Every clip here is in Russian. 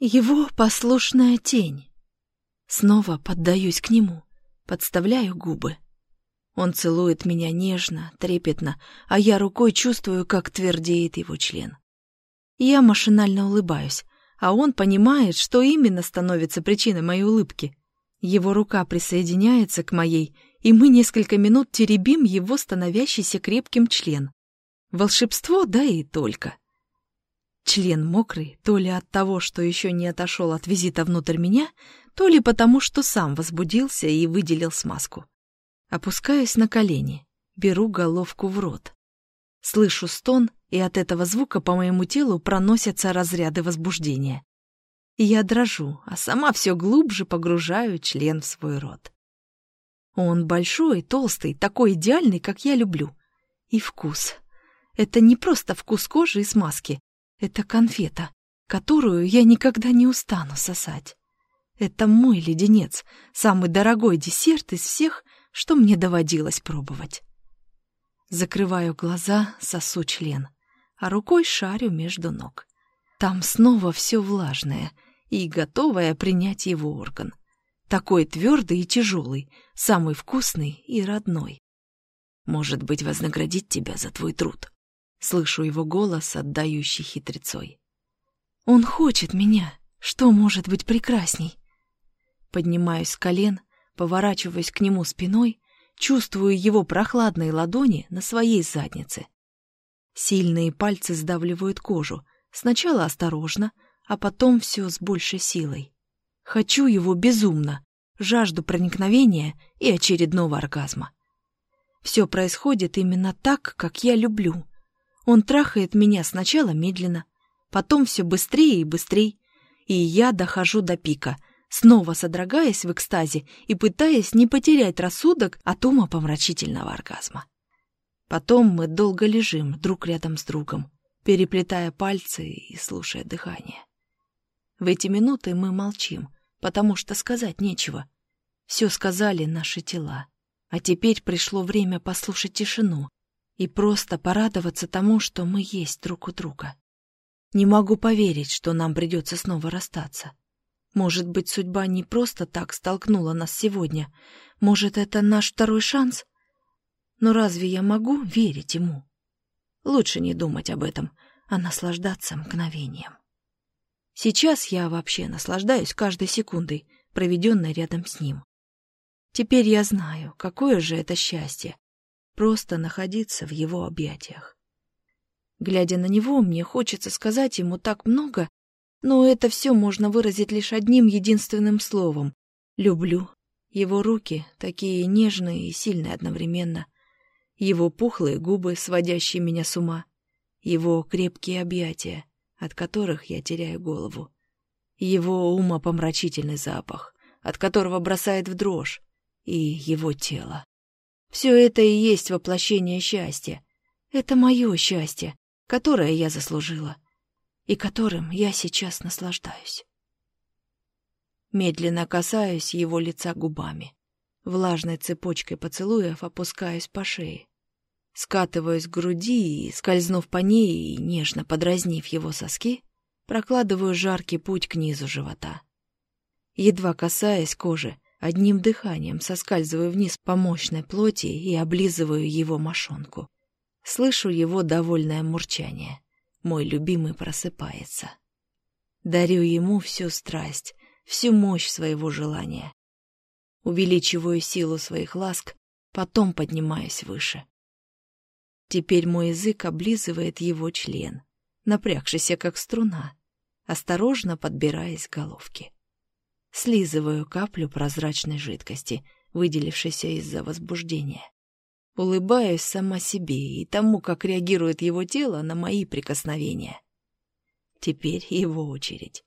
Его послушная тень. Снова поддаюсь к нему, подставляю губы. Он целует меня нежно, трепетно, а я рукой чувствую, как твердеет его член. Я машинально улыбаюсь, а он понимает, что именно становится причиной моей улыбки. Его рука присоединяется к моей, и мы несколько минут теребим его становящийся крепким член. Волшебство, да и только. Член мокрый, то ли от того, что еще не отошел от визита внутрь меня, то ли потому, что сам возбудился и выделил смазку. Опускаюсь на колени, беру головку в рот. Слышу стон, и от этого звука по моему телу проносятся разряды возбуждения. Я дрожу, а сама все глубже погружаю член в свой рот. Он большой, толстый, такой идеальный, как я люблю. И вкус. Это не просто вкус кожи и смазки. Это конфета, которую я никогда не устану сосать. Это мой леденец, самый дорогой десерт из всех, что мне доводилось пробовать. Закрываю глаза, сосу член, а рукой шарю между ног. Там снова все влажное и готовое принять его орган. Такой твердый и тяжелый, самый вкусный и родной. Может быть, вознаградить тебя за твой труд. Слышу его голос, отдающий хитрецой. Он хочет меня. Что может быть прекрасней? Поднимаюсь с колен, поворачиваюсь к нему спиной, чувствую его прохладные ладони на своей заднице. Сильные пальцы сдавливают кожу, сначала осторожно, а потом все с большей силой. Хочу его безумно, жажду проникновения и очередного оргазма. Все происходит именно так, как я люблю. Он трахает меня сначала медленно, потом все быстрее и быстрее, и я дохожу до пика — снова содрогаясь в экстазе и пытаясь не потерять рассудок от умопомрачительного оргазма. Потом мы долго лежим друг рядом с другом, переплетая пальцы и слушая дыхание. В эти минуты мы молчим, потому что сказать нечего. Все сказали наши тела. А теперь пришло время послушать тишину и просто порадоваться тому, что мы есть друг у друга. Не могу поверить, что нам придется снова расстаться. Может быть, судьба не просто так столкнула нас сегодня. Может, это наш второй шанс? Но разве я могу верить ему? Лучше не думать об этом, а наслаждаться мгновением. Сейчас я вообще наслаждаюсь каждой секундой, проведенной рядом с ним. Теперь я знаю, какое же это счастье — просто находиться в его объятиях. Глядя на него, мне хочется сказать ему так много, но это все можно выразить лишь одним единственным словом — «люблю». Его руки, такие нежные и сильные одновременно. Его пухлые губы, сводящие меня с ума. Его крепкие объятия, от которых я теряю голову. Его умопомрачительный запах, от которого бросает в дрожь. И его тело. Все это и есть воплощение счастья. Это мое счастье, которое я заслужила и которым я сейчас наслаждаюсь. Медленно касаюсь его лица губами. Влажной цепочкой поцелуев опускаюсь по шее. Скатываюсь к груди и, скользнув по ней и нежно подразнив его соски, прокладываю жаркий путь к низу живота. Едва касаясь кожи, одним дыханием соскальзываю вниз по мощной плоти и облизываю его мошонку. Слышу его довольное мурчание мой любимый просыпается. Дарю ему всю страсть, всю мощь своего желания. Увеличиваю силу своих ласк, потом поднимаюсь выше. Теперь мой язык облизывает его член, напрягшийся как струна, осторожно подбираясь к головке. Слизываю каплю прозрачной жидкости, выделившейся из-за возбуждения. Улыбаюсь сама себе и тому, как реагирует его тело на мои прикосновения. Теперь его очередь.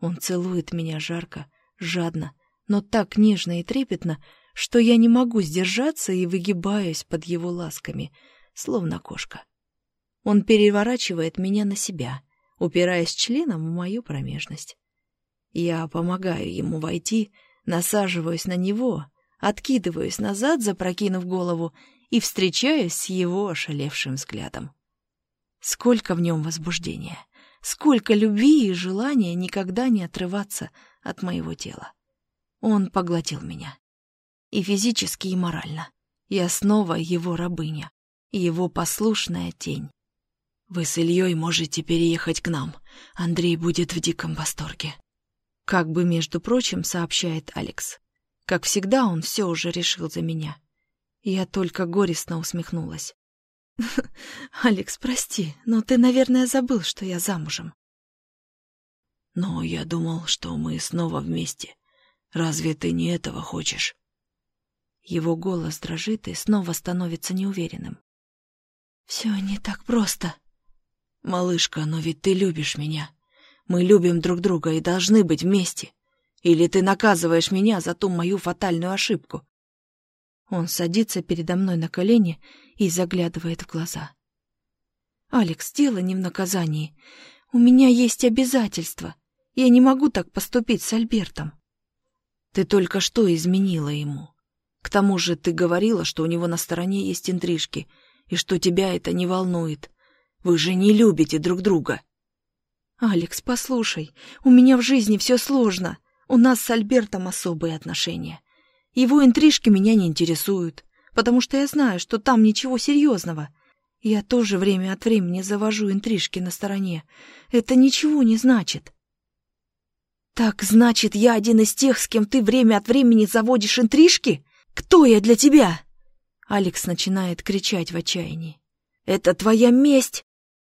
Он целует меня жарко, жадно, но так нежно и трепетно, что я не могу сдержаться и выгибаюсь под его ласками, словно кошка. Он переворачивает меня на себя, упираясь членом в мою промежность. Я помогаю ему войти, насаживаюсь на него, откидываюсь назад, запрокинув голову, и встречаюсь с его ошалевшим взглядом. Сколько в нем возбуждения, сколько любви и желания никогда не отрываться от моего тела. Он поглотил меня. И физически, и морально. Я снова его рабыня, его послушная тень. Вы с Ильей можете переехать к нам. Андрей будет в диком восторге. Как бы, между прочим, сообщает Алекс. Как всегда, он все уже решил за меня. Я только горестно усмехнулась. «Алекс, прости, но ты, наверное, забыл, что я замужем». «Но я думал, что мы снова вместе. Разве ты не этого хочешь?» Его голос дрожит и снова становится неуверенным. «Все не так просто», «Малышка, но ведь ты любишь меня. Мы любим друг друга и должны быть вместе. Или ты наказываешь меня за ту мою фатальную ошибку?» Он садится передо мной на колени и заглядывает в глаза. «Алекс, дело не в наказании. У меня есть обязательства. Я не могу так поступить с Альбертом». «Ты только что изменила ему. К тому же ты говорила, что у него на стороне есть интрижки, и что тебя это не волнует. Вы же не любите друг друга. Алекс, послушай, у меня в жизни все сложно. У нас с Альбертом особые отношения. Его интрижки меня не интересуют, потому что я знаю, что там ничего серьезного. Я тоже время от времени завожу интрижки на стороне. Это ничего не значит. Так значит, я один из тех, с кем ты время от времени заводишь интрижки? Кто я для тебя? Алекс начинает кричать в отчаянии. Это твоя месть!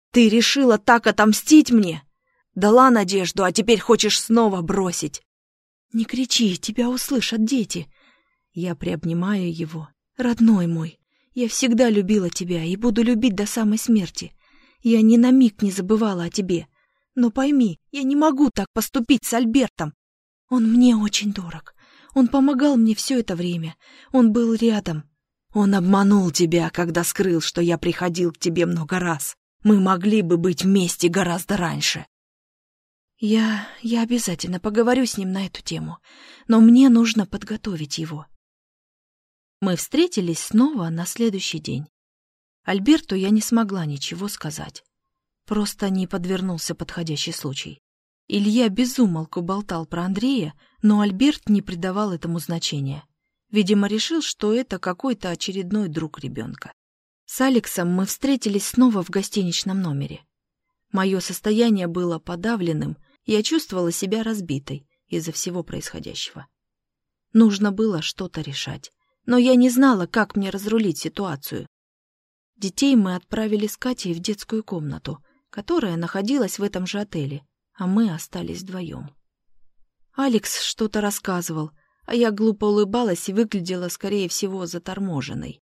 Ты решила так отомстить мне? Дала надежду, а теперь хочешь снова бросить. Не кричи, тебя услышат дети. Я приобнимаю его. Родной мой, я всегда любила тебя и буду любить до самой смерти. Я ни на миг не забывала о тебе. Но пойми, я не могу так поступить с Альбертом. Он мне очень дорог. Он помогал мне все это время. Он был рядом. Он обманул тебя, когда скрыл, что я приходил к тебе много раз. Мы могли бы быть вместе гораздо раньше. Я... я обязательно поговорю с ним на эту тему, но мне нужно подготовить его. Мы встретились снова на следующий день. Альберту я не смогла ничего сказать. Просто не подвернулся подходящий случай. Илья безумолку болтал про Андрея, но Альберт не придавал этому значения. Видимо, решил, что это какой-то очередной друг ребенка. С Алексом мы встретились снова в гостиничном номере. Мое состояние было подавленным, я чувствовала себя разбитой из-за всего происходящего. Нужно было что-то решать, но я не знала, как мне разрулить ситуацию. Детей мы отправили с Катей в детскую комнату, которая находилась в этом же отеле, а мы остались вдвоем. Алекс что-то рассказывал, а я глупо улыбалась и выглядела, скорее всего, заторможенной.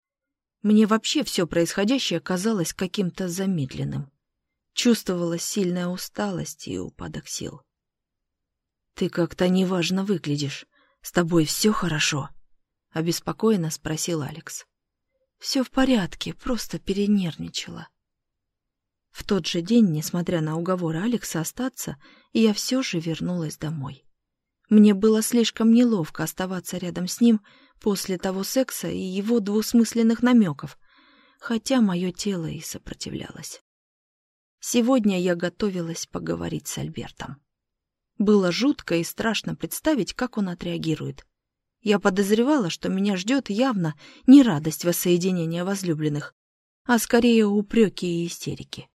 Мне вообще все происходящее казалось каким-то замедленным. Чувствовалась сильная усталость и упадок сил. «Ты как-то неважно выглядишь. С тобой все хорошо?» — обеспокоенно спросил Алекс. «Все в порядке, просто перенервничала». В тот же день, несмотря на уговоры Алекса остаться, я все же вернулась домой. Мне было слишком неловко оставаться рядом с ним после того секса и его двусмысленных намеков, хотя мое тело и сопротивлялось. Сегодня я готовилась поговорить с Альбертом. Было жутко и страшно представить, как он отреагирует. Я подозревала, что меня ждет явно не радость воссоединения возлюбленных, а скорее упреки и истерики.